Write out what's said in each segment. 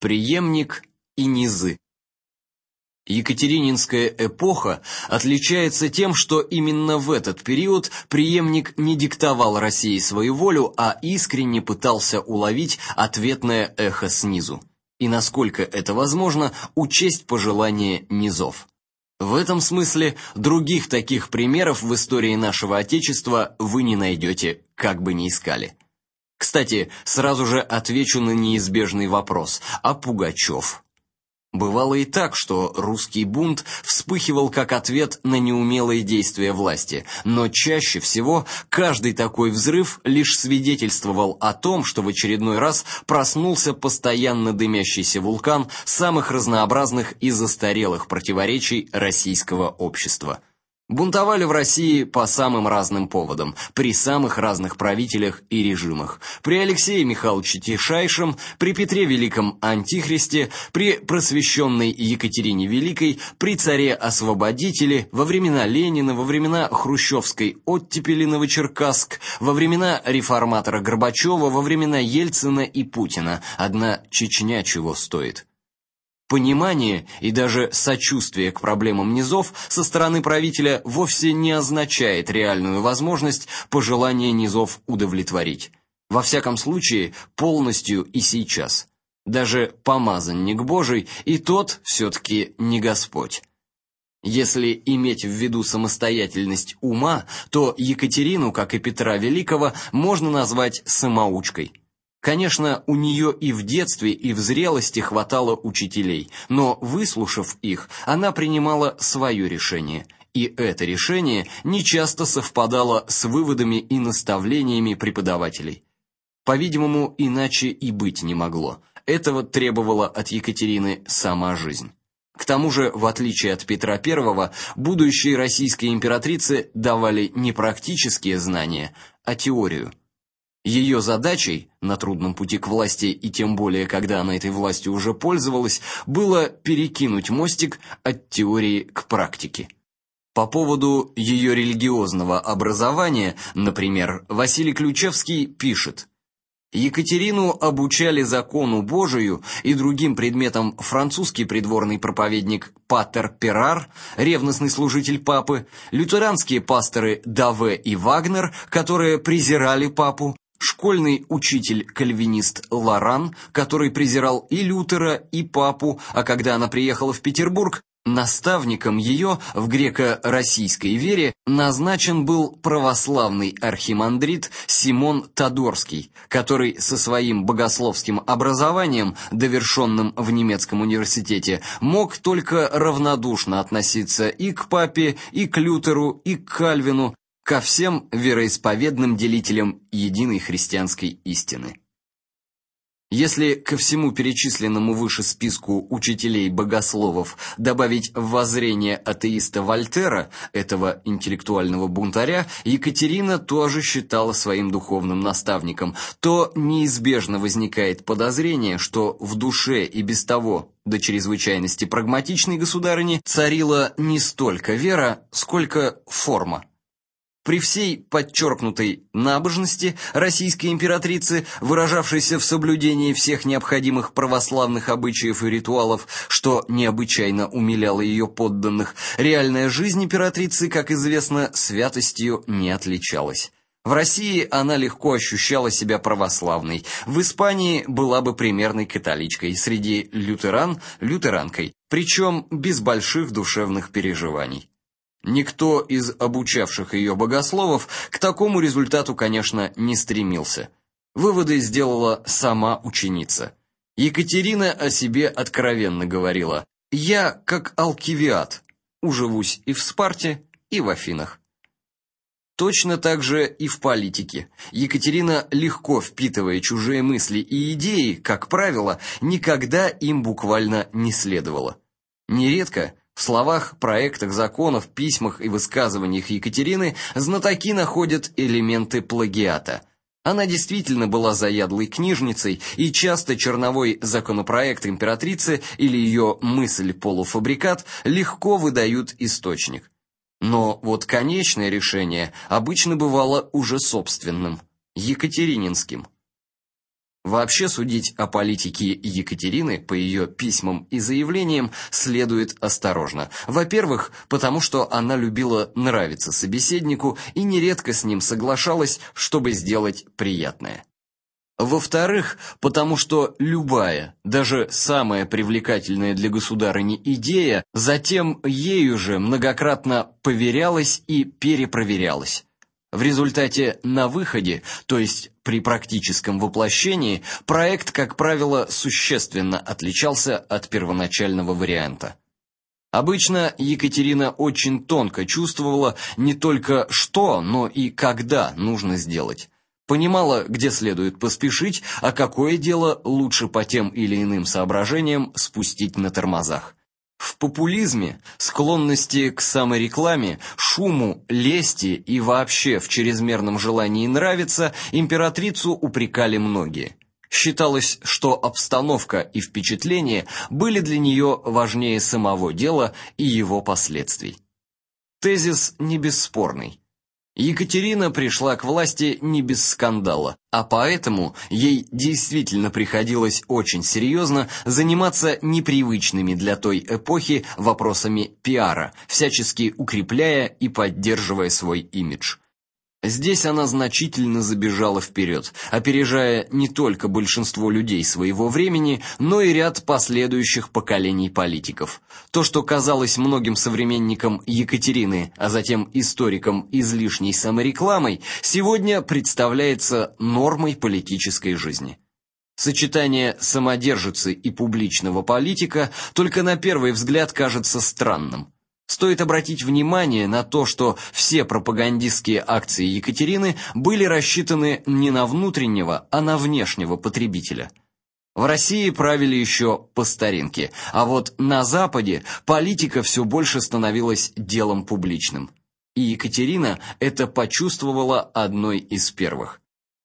Преемник и низы. Екатерининская эпоха отличается тем, что именно в этот период преемник не диктовал России свою волю, а искренне пытался уловить ответное эхо снизу. И насколько это возможно, учесть пожелания низов. В этом смысле других таких примеров в истории нашего Отечества вы не найдете, как бы ни искали. Кстати, сразу же отвечу на неизбежный вопрос: а Пугачев? Бывало и так, что русский бунт вспыхивал как ответ на неумелые действия власти, но чаще всего каждый такой взрыв лишь свидетельствовал о том, что в очередной раз проснулся постоянно дымящийся вулкан самых разнообразных и застарелых противоречий российского общества. Бунтовали в России по самым разным поводам, при самых разных правителях и режимах. При Алексее Михайловиче Тишайшем, при Петре Великом Антихристе, при просвещенной Екатерине Великой, при царе-освободителе, во времена Ленина, во времена хрущевской оттепели Новочеркасск, во времена реформатора Горбачева, во времена Ельцина и Путина. Одна Чечня чего стоит. Понимание и даже сочувствие к проблемам низов со стороны правителя вовсе не означает реальную возможность пожелания низов удовлетворить. Во всяком случае, полностью и сейчас. Даже помазанник Божий и тот все таки не Господь. Если иметь в виду самостоятельность ума, то Екатерину, как и Петра Великого, можно назвать самоучкой. Конечно, у нее и в детстве, и в зрелости хватало учителей, но выслушав их, она принимала свое решение. И это решение нечасто совпадало с выводами и наставлениями преподавателей. По-видимому, иначе и быть не могло. Этого требовала от Екатерины сама жизнь. К тому же, в отличие от Петра I, будущие российские императрицы давали не практические знания, а теорию. Ее задачей на трудном пути к власти и тем более, когда она этой властью уже пользовалась, было перекинуть мостик от теории к практике. По поводу ее религиозного образования, например, Василий Ключевский пишет: Екатерину обучали закону Божию и другим предметам французский придворный проповедник Патер Перар, ревностный служитель папы, лютеранские пасторы Даве и Вагнер, которые презирали папу, школьный учитель-кальвинист Лоран, который презирал и Лютера, и папу, а когда она приехала в Петербург, наставником ее в греко-российской вере назначен был православный архимандрит Симон Тодорский, который со своим богословским образованием, довершенным в немецком университете, мог только равнодушно относиться и к папе, и к Лютеру, и к Кальвину, ко всем вероисповедным делителям единой христианской истины. Если ко всему перечисленному выше списку учителей-богословов добавить воззрение атеиста Вольтера, этого интеллектуального бунтаря, Екатерина тоже считала своим духовным наставником, то неизбежно возникает подозрение, что в душе и без того до чрезвычайности прагматичной государыни царила не столько вера, сколько форма. При всей подчеркнутой набожности российской императрицы, выражавшейся в соблюдении всех необходимых православных обычаев и ритуалов, что необычайно умиляло ее подданных, реальная жизнь императрицы, как известно, святостью не отличалась. В России она легко ощущала себя православной, в Испании была бы примерной католичкой, среди лютеран лютеранкой, причем без больших душевных переживаний. Никто из обучавших ее богословов к такому результату, конечно, не стремился. Выводы сделала сама ученица. Екатерина о себе откровенно говорила: "Я как Алкивиад, уживусь и в Спарте, и в Афинах". Точно так же и в политике. Екатерина, легко впитывая чужие мысли и идеи, как правило, никогда им буквально не следовала. Нередко в словах, проектах, законах, письмах и высказываниях Екатерины знатоки находят элементы плагиата. Она действительно была заядлой книжницей, и часто черновой законопроект императрицы или ее мысль-полуфабрикат легко выдают источник. Но вот конечное решение обычно бывало уже собственным, екатерининским. Вообще судить о политике Екатерины по ее письмам и заявлениям следует осторожно. Во-первых, потому что она любила нравиться собеседнику и нередко с ним соглашалась, чтобы сделать приятное. Во-вторых, потому что любая, даже самая привлекательная для государыни идея, затем ею же многократно поверялась и перепроверялась. В результате на выходе, то есть при практическом воплощении, проект, как правило, существенно отличался от первоначального варианта. Обычно Екатерина очень тонко чувствовала не только что, но и когда нужно сделать. Понимала, где следует поспешить, а какое дело лучше по тем или иным соображениям спустить на тормозах. В популизме, склонности к саморекламе, шуму, лести и вообще в чрезмерном желании нравиться императрицу упрекали многие. Считалось, что обстановка и впечатления были для нее важнее самого дела и его последствий. Тезис не бесспорный. Екатерина пришла к власти не без скандала, а поэтому ей действительно приходилось очень серьезно заниматься непривычными для той эпохи вопросами пиара, всячески укрепляя и поддерживая свой имидж. Здесь она значительно забежала вперед, опережая не только большинство людей своего времени, но и ряд последующих поколений политиков. То, что казалось многим современникам Екатерины, а затем историкам излишней саморекламой, сегодня представляется нормой политической жизни. Сочетание самодержицы и публичного политика только на первый взгляд кажется странным. Стоит обратить внимание на то, что все пропагандистские акции Екатерины были рассчитаны не на внутреннего, а на внешнего потребителя. В России правили еще по старинке, а вот на Западе политика все больше становилась делом публичным. И Екатерина это почувствовала одной из первых.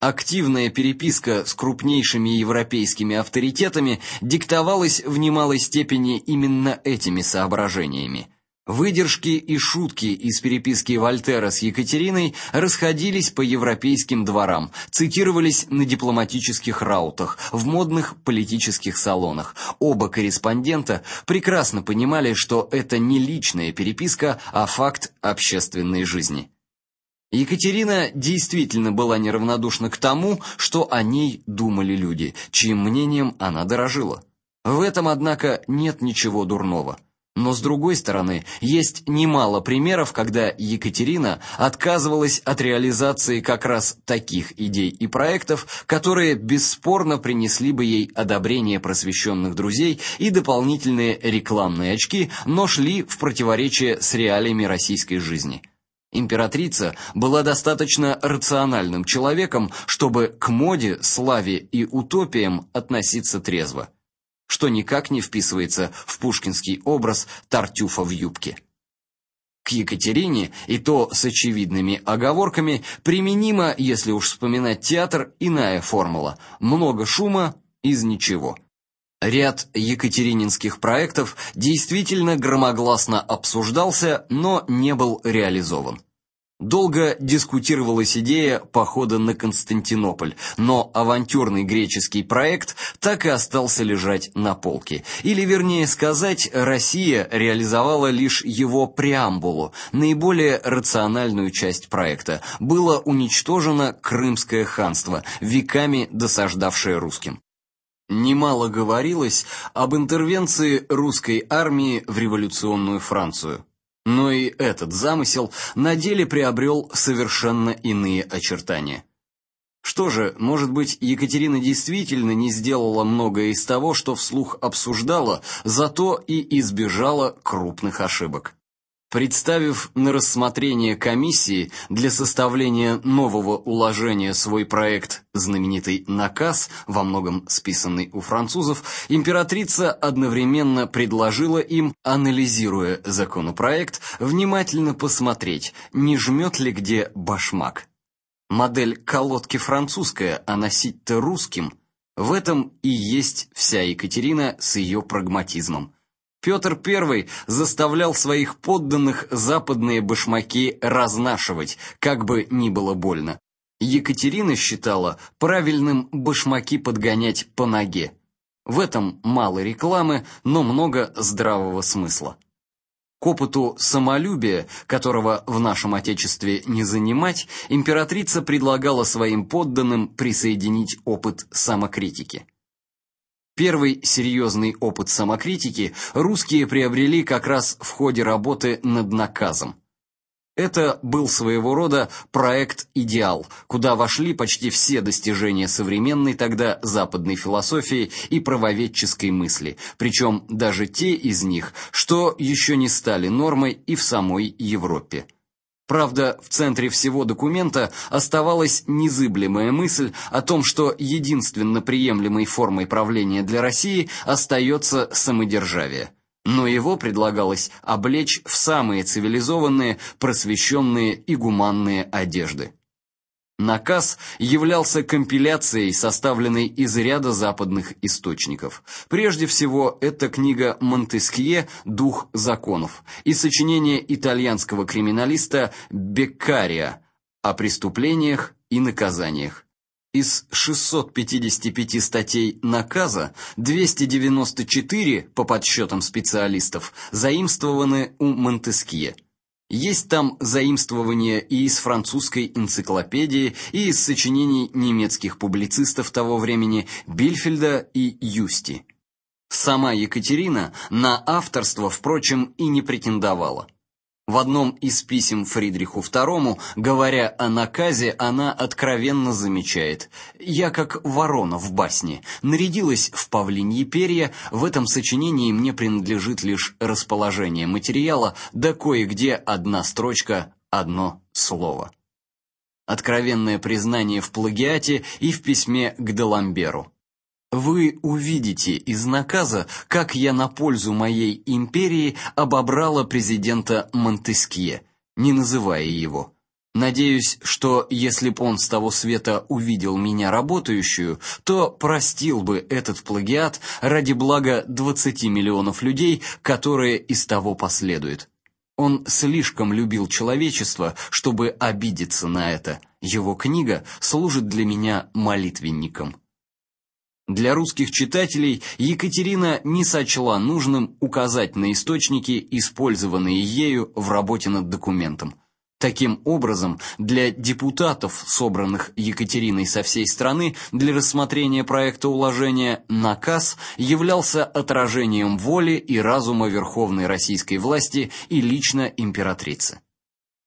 Активная переписка с крупнейшими европейскими авторитетами диктовалась в немалой степени именно этими соображениями. Выдержки и шутки из переписки Вольтера с Екатериной расходились по европейским дворам, цитировались на дипломатических раутах, в модных политических салонах. Оба корреспондента прекрасно понимали, что это не личная переписка, а факт общественной жизни. Екатерина действительно была неравнодушна к тому, что о ней думали люди, чьим мнением она дорожила. В этом, однако, нет ничего дурного. Но с другой стороны, есть немало примеров, когда Екатерина отказывалась от реализации как раз таких идей и проектов, которые бесспорно принесли бы ей одобрение просвещенных друзей и дополнительные рекламные очки, но шли в противоречие с реалиями российской жизни. Императрица была достаточно рациональным человеком, чтобы к моде, славе и утопиям относиться трезво что никак не вписывается в пушкинский образ Тартюфа в юбке. К Екатерине, и то с очевидными оговорками, применима, если уж вспоминать театр, иная формула: много шума из ничего. Ряд екатерининских проектов действительно громогласно обсуждался, но не был реализован. Долго дискутировалась идея похода на Константинополь, но авантюрный греческий проект так и остался лежать на полке. Или вернее сказать, Россия реализовала лишь его преамбулу, наиболее рациональную часть проекта. Было уничтожено Крымское ханство, веками досаждавшее русским. Немало говорилось об интервенции русской армии в революционную Францию. Но и этот замысел на деле приобрел совершенно иные очертания. Что же, может быть, Екатерина действительно не сделала многое из того, что вслух обсуждала, зато и избежала крупных ошибок. Представив на рассмотрение комиссии для составления нового уложения свой проект, знаменитый наказ, во многом списанный у французов, императрица одновременно предложила им, анализируя законопроект, внимательно посмотреть, не жмет ли где башмак. Модель колодки французская, а носить-то русским. В этом и есть вся Екатерина с ее прагматизмом. Петр I заставлял своих подданных западные башмаки разнашивать, как бы ни было больно. Екатерина считала правильным башмаки подгонять по ноге. В этом мало рекламы, но много здравого смысла. К опыту самолюбия, которого в нашем отечестве не занимать, императрица предлагала своим подданным присоединить опыт самокритики. Первый серьезный опыт самокритики русские приобрели как раз в ходе работы над наказом. Это был своего рода проект «Идеал», куда вошли почти все достижения современной тогда западной философии и правоведческой мысли, причем даже те из них, что еще не стали нормой и в самой Европе. Правда, в центре всего документа оставалась незыблемая мысль о том, что единственно приемлемой формой правления для России остается самодержавие но его предлагалось облечь в самые цивилизованные, просвещенные и гуманные одежды. Наказ являлся компиляцией, составленной из ряда западных источников. Прежде всего, это книга Монтескье «Дух законов» и сочинение итальянского криминалиста Беккария о преступлениях и наказаниях. Из 655 статей наказа 294, по подсчетам специалистов, заимствованы у Монтескье. Есть там заимствования и из французской энциклопедии, и из сочинений немецких публицистов того времени Бильфельда и Юсти. Сама Екатерина на авторство, впрочем, и не претендовала. В одном из писем Фридриху II, говоря о наказе, она откровенно замечает: "Я как ворона в басне, нарядилась в павлиньи перья, в этом сочинении мне принадлежит лишь расположение материала, да кое-где одна строчка, одно слово". Откровенное признание в плагиате и в письме к Даламберу. Вы увидите из наказа, как я на пользу моей империи обобрала президента Монтескье, не называя его. Надеюсь, что если б он с того света увидел меня работающую, то простил бы этот плагиат ради блага 20 миллионов людей, которые из того последуют. Он слишком любил человечество, чтобы обидеться на это. Его книга служит для меня молитвенником. Для русских читателей Екатерина не сочла нужным указать на источники, использованные ею в работе над документом. Таким образом, для депутатов, собранных Екатериной со всей страны для рассмотрения проекта уложения, наказ являлся отражением воли и разума верховной российской власти и лично императрицы.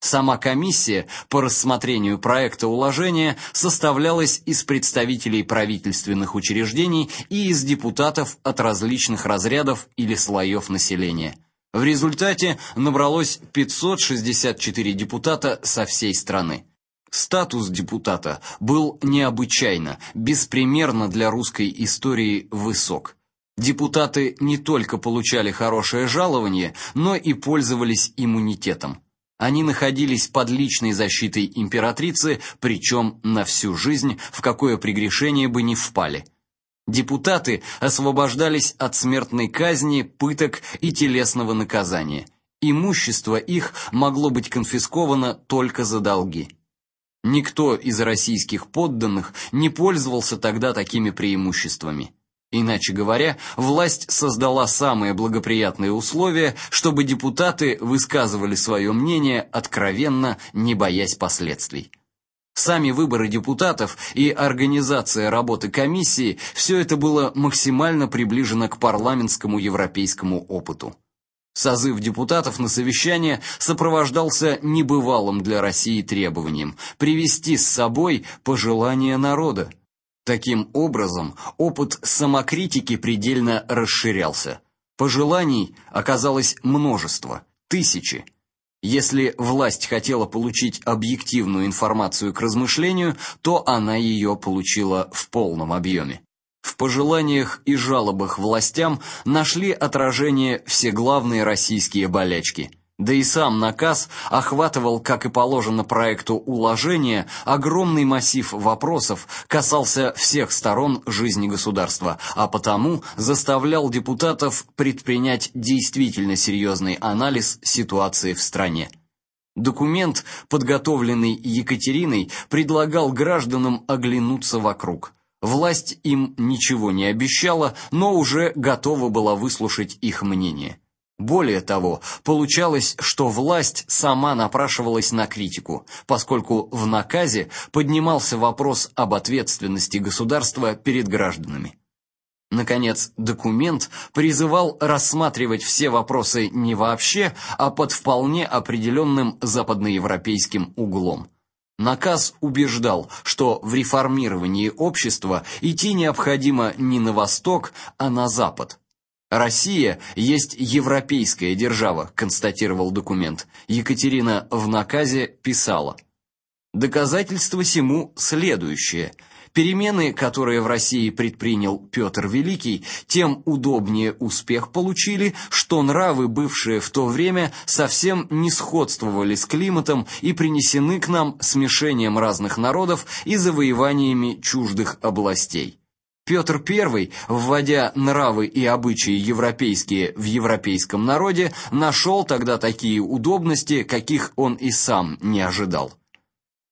Сама комиссия по рассмотрению проекта уложения составлялась из представителей правительственных учреждений и из депутатов от различных разрядов или слоев населения. В результате набралось 564 депутата со всей страны. Статус депутата был необычайно, беспримерно для русской истории высок. Депутаты не только получали хорошее жалование, но и пользовались иммунитетом. Они находились под личной защитой императрицы, причем на всю жизнь, в какое прегрешение бы ни впали. Депутаты освобождались от смертной казни, пыток и телесного наказания. Имущество их могло быть конфисковано только за долги. Никто из российских подданных не пользовался тогда такими преимуществами. Иначе говоря, власть создала самые благоприятные условия, чтобы депутаты высказывали свое мнение откровенно, не боясь последствий. Сами выборы депутатов и организация работы комиссии все это было максимально приближено к парламентскому европейскому опыту. Созыв депутатов на совещание сопровождался небывалым для России требованием привести с собой пожелания народа. Таким образом, опыт самокритики предельно расширялся. Пожеланий оказалось множество, тысячи. Если власть хотела получить объективную информацию к размышлению, то она ее получила в полном объеме. В пожеланиях и жалобах властям нашли отражение все главные российские болячки: да и сам наказ охватывал, как и положено проекту уложения, огромный массив вопросов, касался всех сторон жизни государства, а потому заставлял депутатов предпринять действительно серьезный анализ ситуации в стране. Документ, подготовленный Екатериной, предлагал гражданам оглянуться вокруг. Власть им ничего не обещала, но уже готова была выслушать их мнение. Более того, получалось, что власть сама напрашивалась на критику, поскольку в наказе поднимался вопрос об ответственности государства перед гражданами. Наконец, документ призывал рассматривать все вопросы не вообще, а под вполне определенным западноевропейским углом. Наказ убеждал, что в реформировании общества идти необходимо не на восток, а на запад. Россия есть европейская держава, констатировал документ. Екатерина в наказе писала: Доказательство сему следующее: Перемены, которые в России предпринял Петр Великий, тем удобнее успех получили, что нравы, бывшие в то время, совсем не сходствовали с климатом и принесены к нам смешением разных народов и завоеваниями чуждых областей. Петр I, вводя нравы и обычаи европейские в европейском народе, нашел тогда такие удобности, каких он и сам не ожидал.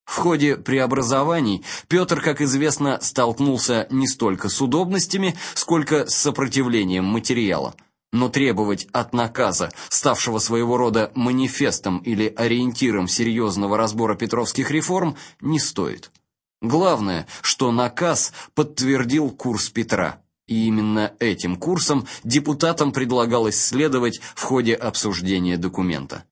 В ходе преобразований Петр, как известно, столкнулся не столько с удобностями, сколько с сопротивлением материала. Но требовать от наказа, ставшего своего рода манифестом или ориентиром серьезного разбора петровских реформ, не стоит. Главное, что наказ подтвердил курс Петра. И именно этим курсом депутатам предлагалось следовать в ходе обсуждения документа.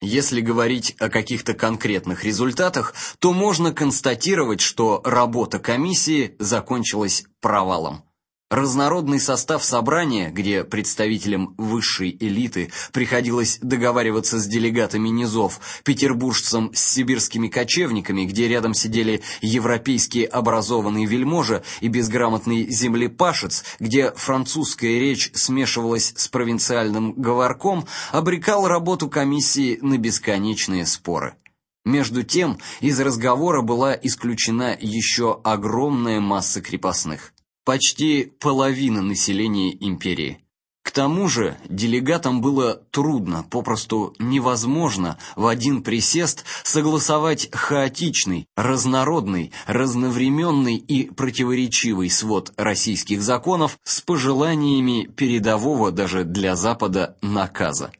Если говорить о каких-то конкретных результатах, то можно констатировать, что работа комиссии закончилась провалом. Разнородный состав собрания, где представителям высшей элиты приходилось договариваться с делегатами низов, петербуржцам с сибирскими кочевниками, где рядом сидели европейские образованные вельможи и безграмотный землепашец, где французская речь смешивалась с провинциальным говорком, обрекал работу комиссии на бесконечные споры. Между тем, из разговора была исключена еще огромная масса крепостных почти половина населения империи. К тому же, делегатам было трудно, попросту невозможно в один присест согласовать хаотичный, разнородный, разновременный и противоречивый свод российских законов с пожеланиями передового даже для Запада наказа.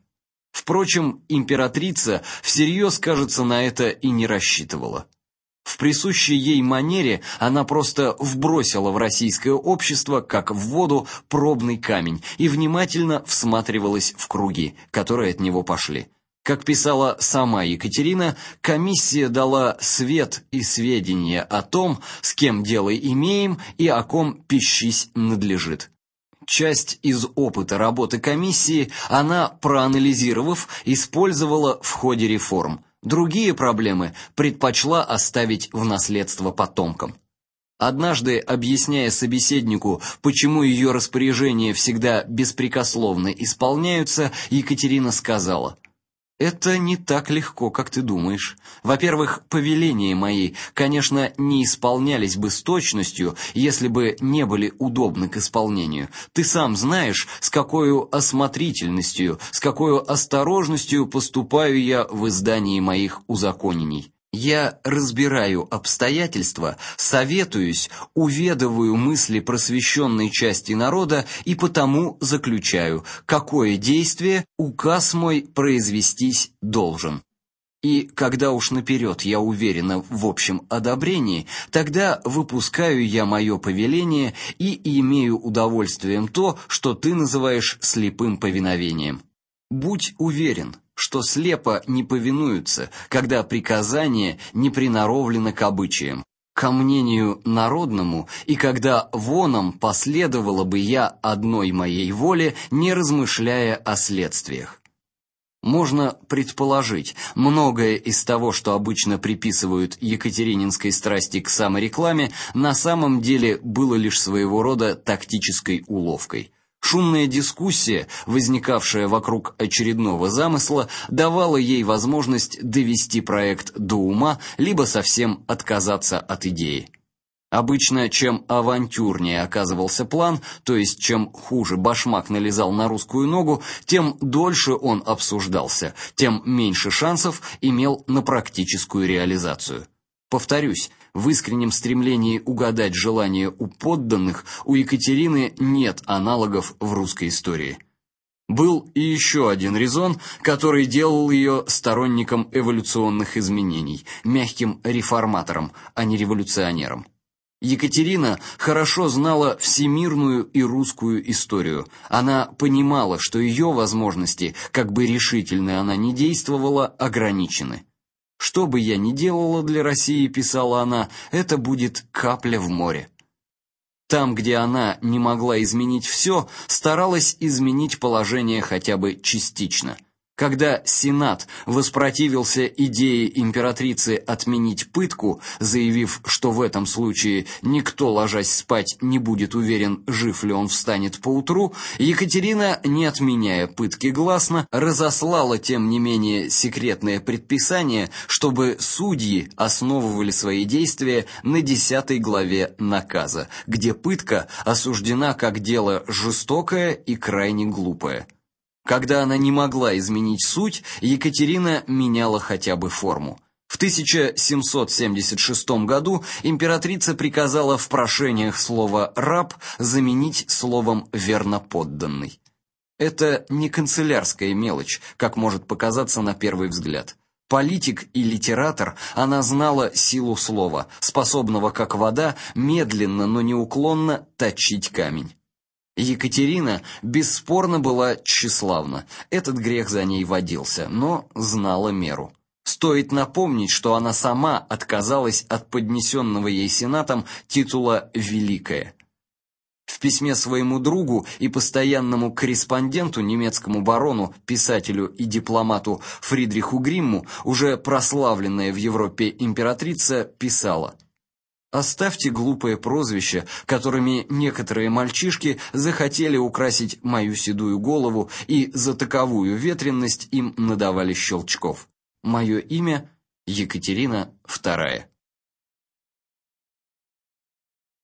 Впрочем, императрица всерьез, кажется, на это и не рассчитывала. В присущей ей манере она просто вбросила в российское общество, как в воду, пробный камень и внимательно всматривалась в круги, которые от него пошли. Как писала сама Екатерина, комиссия дала свет и сведения о том, с кем дело имеем и о ком пищись надлежит. Часть из опыта работы комиссии она, проанализировав, использовала в ходе реформ. Другие проблемы предпочла оставить в наследство потомкам. Однажды, объясняя собеседнику, почему ее распоряжения всегда беспрекословно исполняются, Екатерина сказала: это не так легко, как ты думаешь. Во-первых, повеления мои, конечно, не исполнялись бы с точностью, если бы не были удобны к исполнению. Ты сам знаешь, с какой осмотрительностью, с какой осторожностью поступаю я в издании моих узаконений. Я разбираю обстоятельства, советуюсь, уведываю мысли просвещенной части народа и потому заключаю, какое действие указ мой произвестись должен. И когда уж наперед я уверена в общем одобрении, тогда выпускаю я мое повеление и имею удовольствием то, что ты называешь слепым повиновением. Будь уверен, что слепо не повинуются, когда приказание не приноровлено к обычаям, ко мнению народному, и когда воном последовало бы я одной моей воле, не размышляя о следствиях. Можно предположить, многое из того, что обычно приписывают екатерининской страсти к саморекламе, на самом деле было лишь своего рода тактической уловкой. Шумная дискуссия, возникавшая вокруг очередного замысла, давала ей возможность довести проект до ума либо совсем отказаться от идеи. Обычно чем авантюрнее оказывался план, то есть чем хуже башмак налезал на русскую ногу, тем дольше он обсуждался, тем меньше шансов имел на практическую реализацию. Повторюсь, в искреннем стремлении угадать желания у подданных у Екатерины нет аналогов в русской истории. Был и еще один резон, который делал ее сторонником эволюционных изменений, мягким реформатором, а не революционером. Екатерина хорошо знала всемирную и русскую историю. Она понимала, что ее возможности, как бы решительно она ни действовала, ограничены. Что бы я ни делала для России, писала она, это будет капля в море. Там, где она не могла изменить все, старалась изменить положение хотя бы частично. Когда Сенат воспротивился идее императрицы отменить пытку, заявив, что в этом случае никто, ложась спать, не будет уверен, жив ли он встанет поутру, Екатерина, не отменяя пытки гласно, разослала тем не менее секретное предписание, чтобы судьи основывали свои действия на десятой главе наказа, где пытка осуждена как дело жестокое и крайне глупое. Когда она не могла изменить суть, Екатерина меняла хотя бы форму. В 1776 году императрица приказала в прошениях слово раб заменить словом верноподданный. Это не канцелярская мелочь, как может показаться на первый взгляд. Политик и литератор, она знала силу слова, способного как вода медленно, но неуклонно точить камень. Екатерина бесспорно была тщеславна. Этот грех за ней водился, но знала меру. Стоит напомнить, что она сама отказалась от поднесенного ей сенатом титула великая. В письме своему другу и постоянному корреспонденту немецкому барону, писателю и дипломату Фридриху Гримму, уже прославленная в Европе императрица писала: Оставьте глупые прозвища, которыми некоторые мальчишки захотели украсить мою седую голову и за таковую ветренность им надавали щелчков. Мое имя Екатерина II.